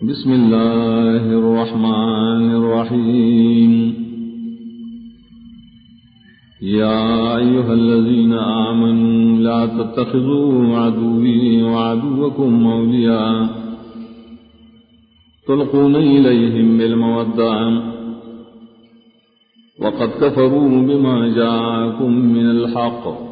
بسم الله الرحمن الرحيم. يا أيها الذين آمنوا لا تتخذوا عدوي وعدوكم أولياء. تلقون إليهم بالمودة. وقد كفروا بما جاءكم من الحق.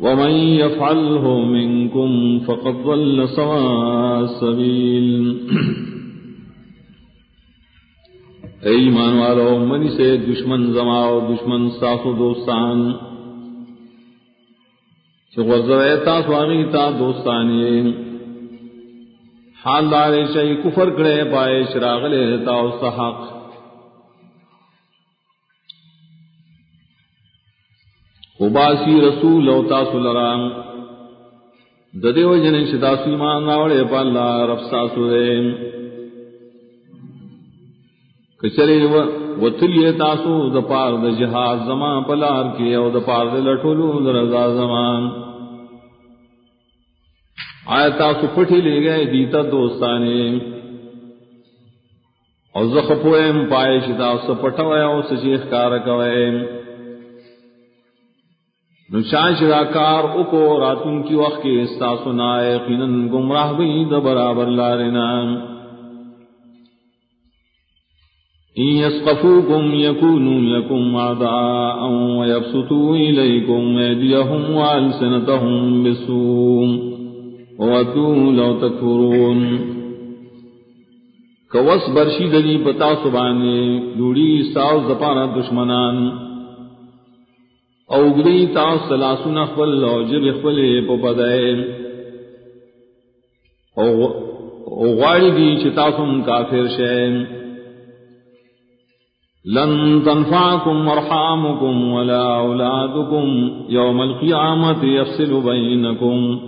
ومن يفعله منكم فقد ضل سواء السبيل اے ایمان والو، منی سے دشمن زماؤ، دشمن ساسو دوستان. غزوے تا سوامی دوستانی. حال دارے شئی کفر کرے پائے شراغلے تا صحق خباسی رسول او تاسو لرام د جن شتا سیمان راوړې په الله، رب تاسو دې کچری و وتلی تاسو د پار د جهاد زمان پلار کې او د پار د لټولو د رضا زمان. آیا تاسو پټی لګای دیتا دوستانه او زخ پویم پای شتا سو پټوي او سچې ښکار کوي نشان شراکار اکو راتن کی وقت کے استا سنائے گمراہ بھی د برابر لارنا يسقفوكم يكونوا لكم أعداء ويبسطوا إليكم أيديهم وألسنتهم بالسوء وودوا لو تكفرون کوس برشی دلی پتا سبانے لوڑی ساو زپانا دشمنان۔ او گری تا سلاسون خپل او جب خپل په بدای او او غاړي دي چې تاسو کافر شئ لن تنفعكم ارحامكم ولا اولادكم يوم القيامه يفصل بينكم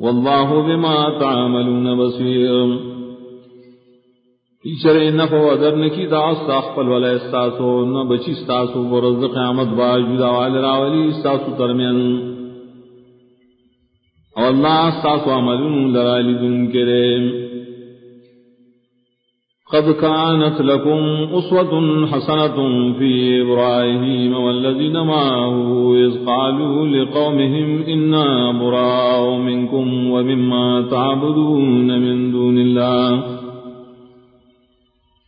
والله بما تعملون بصير ایچر نفع و در نکی دا استاخپل ولا استاسو نہ بچی استاسو ورز قیامت با جدا وال راولی استاسو ترمن او اللہ استاسو عملون لرالی دن کرے قد كانت لكم أسوة حسنة في إبراهيم والذين معه إذ قالوا لقومهم إنا براء منكم ومما تعبدون من دون الله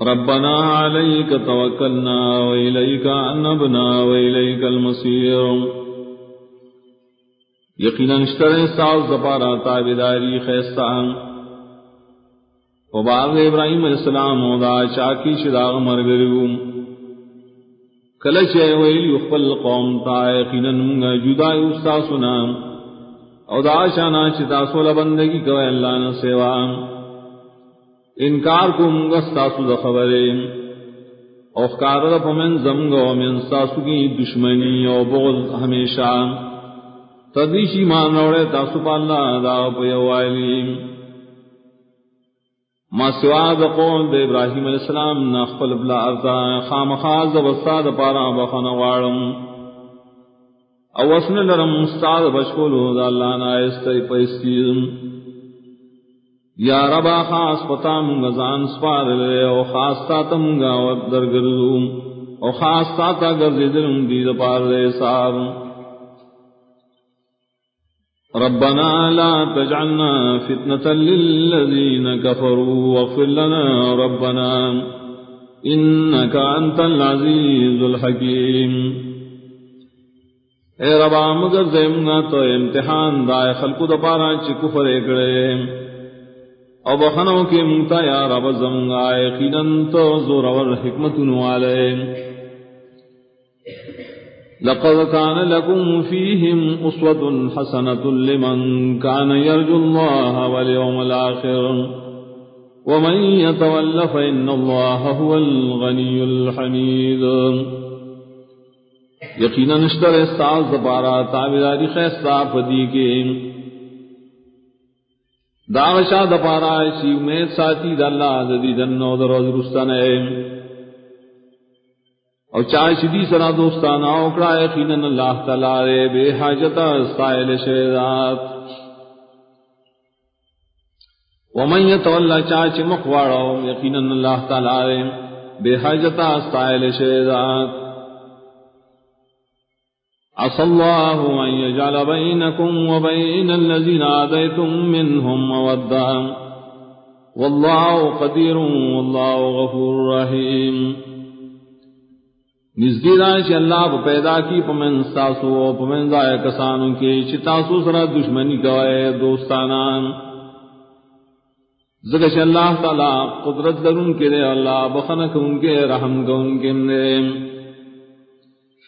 ربنا عليك توكلنا وإليك أنبنا وإليك المصير. یقینا اشتر ساز زپارا تابداری خیستان و باغ ابراہیم علیہ السلام و دا چاکی شداغ مرگریو کلچ ویلی اخبل قوم تا یقینا منگا جدائی استا سنا او دا شانا چتا بندگی کوئے اللہ نے سیوان انکار کو منگستا سو خبریں اوخکار پمن زمگ و ساسو کی دشمنی او بغض ہمیشہ. تدیشی مان روڑے تاسو پا اللہ دا پیوالی ما سواد قول دے ابراہیم علیہ السلام نخفل بلا ارتا خام خاز وستاد پارا بخن وارم او اسن لرم استاد بشکولو دا اللہ نائستی پیسکیزم یا ربا خاص پتا منگا زان سپار لے، او خاص تا تا منگا وقت گردوم او خاص تا تا گرزی دلم دید پار لے سار. ربنا لا تجعلنا فتنة للذين كفروا واغفر لنا ربنا إنك أنت العزيز الحكيم اے ربا مگر زیمنا تو امتحان دائے خلقو دا پارا چی کفر اکڑے او بخنو کے منتا یا رب زمگا یقیناً تو زور اور حکمت نوالے لقد كان لكم فيهم أسوة حسنة لمن كان يرجو الله واليوم الآخر ومن يتول فإن الله هو الغني الحميد یقینا نشتر استاز دپارا تابداری خیستا پدی کے۔ داغشا دپارا ایسی امید ساتھی دلہ ددی دنو دروز رستن او چاہ شدی سرا دوستانا اکڑا یقینا اللہ تعالی بے حاجتا سائل شیدات ومن يتولى چاچ مخواڑا یقینا اللہ تعالی بے حاجتا سائل شیدات عسى الله أن يجعل بينكم وبين الذين عاديتم منهم مودا والله قدير، والله غفور رحيم. نزدی دانش اللہ پیدا کی پمن ساسو پمن ضائع کسانوں کے چتاسو سرا دشمنی گوائے دوستانان. زگش اللہ تعالی قدرت درون کے دے، اللہ بخنک ان کے، رحم گون کے دے.